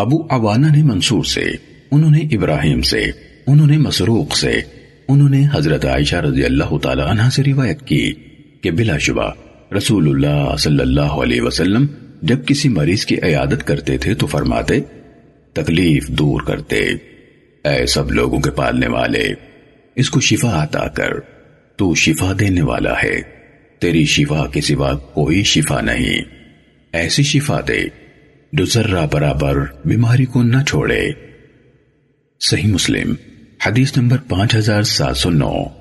ابو عوانہ نے منصور سے، انہوں نے ابراہیم سے، انہوں نے مسروق سے، انہوں نے حضرت عائشہ رضی اللہ تعالی عنہ سے روایت کی کہ بلا شبہ رسول اللہ صلی اللہ علیہ وسلم جب کسی مریض کی عیادت کرتے تھے تو فرماتے، تکلیف دور کرتے، اے سب لوگوں کے پالنے والے، اس کو شفا عطا کر، تو شفا دینے والا ہے، تیری شفا کے سوا کوئی شفا نہیں، ایسی شفا دے جو برابر بیماری کو نہ چھوڑے۔ صحیح مسلم، حدیث نمبر پانچ ہزار سات سو نو۔